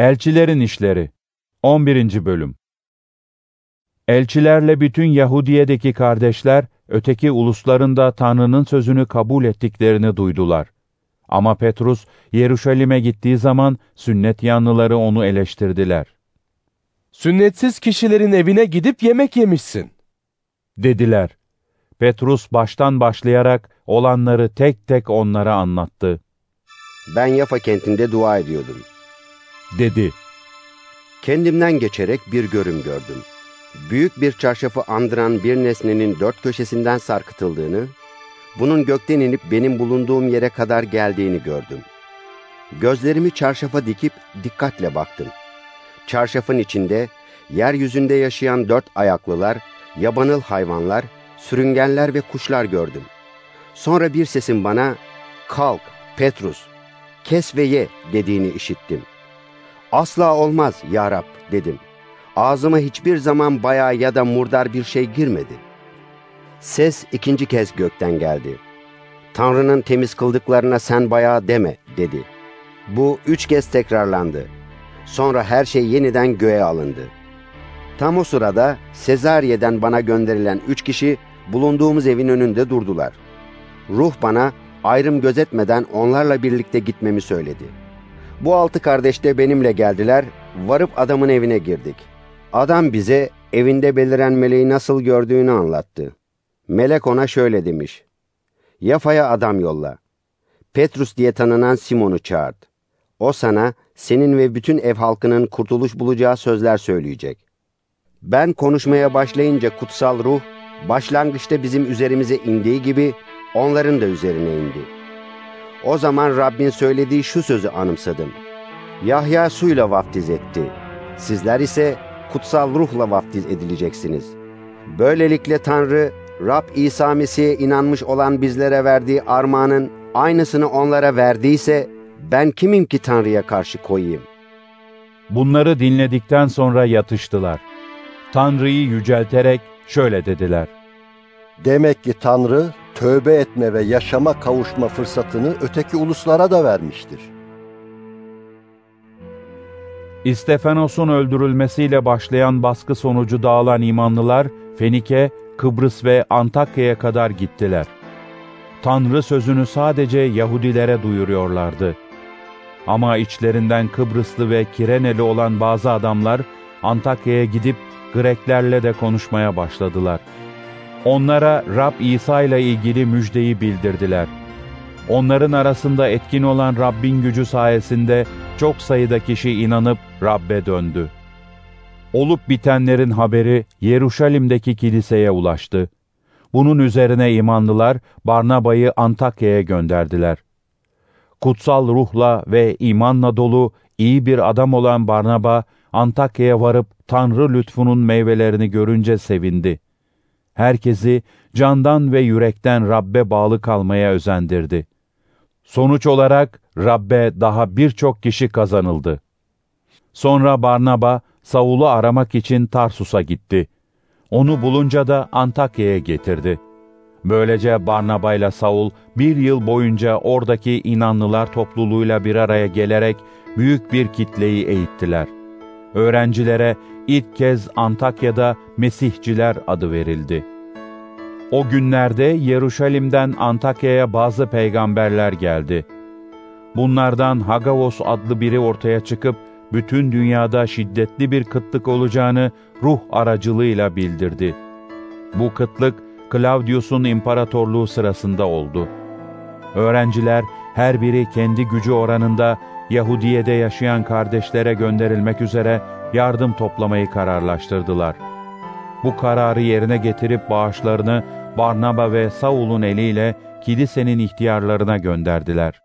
Elçilerin İşleri 11. Bölüm Elçilerle bütün Yahudiye'deki kardeşler, öteki ulusların da Tanrı'nın sözünü kabul ettiklerini duydular. Ama Petrus, Yeruşalim'e gittiği zaman sünnet yanlıları onu eleştirdiler. Sünnetsiz kişilerin evine gidip yemek yemişsin. Dediler. Petrus baştan başlayarak olanları tek tek onlara anlattı. Ben Yafa kentinde dua ediyordum. Dedi. Kendimden geçerek bir görüm gördüm. Büyük bir çarşafı andıran bir nesnenin dört köşesinden sarkıtıldığını, bunun gökten inip benim bulunduğum yere kadar geldiğini gördüm. Gözlerimi çarşafa dikip dikkatle baktım. Çarşafın içinde yeryüzünde yaşayan dört ayaklılar, yabanıl hayvanlar, sürüngenler ve kuşlar gördüm. Sonra bir sesin bana, kalk Petrus, kes ve ye dediğini işittim. Asla olmaz ya Rab dedim. Ağzıma hiçbir zaman bayağı ya da murdar bir şey girmedi. Ses ikinci kez gökten geldi. Tanrı'nın temiz kıldıklarına sen bayağı deme dedi. Bu üç kez tekrarlandı. Sonra her şey yeniden göğe alındı. Tam o sırada Sezariye'den bana gönderilen üç kişi bulunduğumuz evin önünde durdular. Ruh bana ayrım gözetmeden onlarla birlikte gitmemi söyledi. Bu altı kardeş de benimle geldiler, varıp adamın evine girdik. Adam bize evinde beliren meleği nasıl gördüğünü anlattı. Melek ona şöyle demiş. Yafa'ya adam yolla. Petrus diye tanınan Simon'u çağırt. O sana senin ve bütün ev halkının kurtuluş bulacağı sözler söyleyecek. Ben konuşmaya başlayınca kutsal ruh, başlangıçta bizim üzerimize indiği gibi onların da üzerine indi. O zaman Rabbin söylediği şu sözü anımsadım. Yahya suyla vaftiz etti. Sizler ise kutsal ruhla vaftiz edileceksiniz. Böylelikle Tanrı, Rab İsa Mesih'e inanmış olan bizlere verdiği armağanın aynısını onlara verdiyse, ben kimim ki Tanrı'ya karşı koyayım? Bunları dinledikten sonra yatıştılar. Tanrı'yı yücelterek şöyle dediler. Demek ki Tanrı tövbe etme ve yaşama kavuşma fırsatını öteki uluslara da vermiştir. İstefanos'un öldürülmesiyle başlayan baskı sonucu dağılan imanlılar Fenike, Kıbrıs ve Antakya'ya kadar gittiler. Tanrı sözünü sadece Yahudilere duyuruyorlardı. Ama içlerinden Kıbrıslı ve Kireneli olan bazı adamlar Antakya'ya gidip Greklerle de konuşmaya başladılar. Onlara Rab İsa ile ilgili müjdeyi bildirdiler. Onların arasında etkin olan Rabbin gücü sayesinde çok sayıda kişi inanıp Rabbe döndü. Olup bitenlerin haberi Yeruşalim'deki kiliseye ulaştı. Bunun üzerine imanlılar Barnaba'yı Antakya'ya gönderdiler. Kutsal ruhla ve imanla dolu iyi bir adam olan Barnaba, Antakya'ya varıp Tanrı lütfunun meyvelerini görünce sevindi. Herkesi candan ve yürekten Rabbe bağlı kalmaya özendirdi. Sonuç olarak Rabbe daha birçok kişi kazanıldı. Sonra Barnaba, Saul'u aramak için Tarsus'a gitti. Onu bulunca da Antakya'ya getirdi. Böylece Barnaba ile Saul bir yıl boyunca oradaki inanlılar topluluğuyla bir araya gelerek büyük bir kitleyi eğittiler. Öğrencilere ilk kez Antakya'da Mesihciler adı verildi. O günlerde Yeruşalim'den Antakya'ya bazı peygamberler geldi. Bunlardan Hagavos adlı biri ortaya çıkıp bütün dünyada şiddetli bir kıtlık olacağını ruh aracılığıyla bildirdi. Bu kıtlık Claudius'un imparatorluğu sırasında oldu. Öğrenciler her biri kendi gücü oranında Yahudiye'de yaşayan kardeşlere gönderilmek üzere yardım toplamayı kararlaştırdılar. Bu kararı yerine getirip bağışlarını Barnaba ve Saul'un eliyle kilisenin ihtiyarlarına gönderdiler.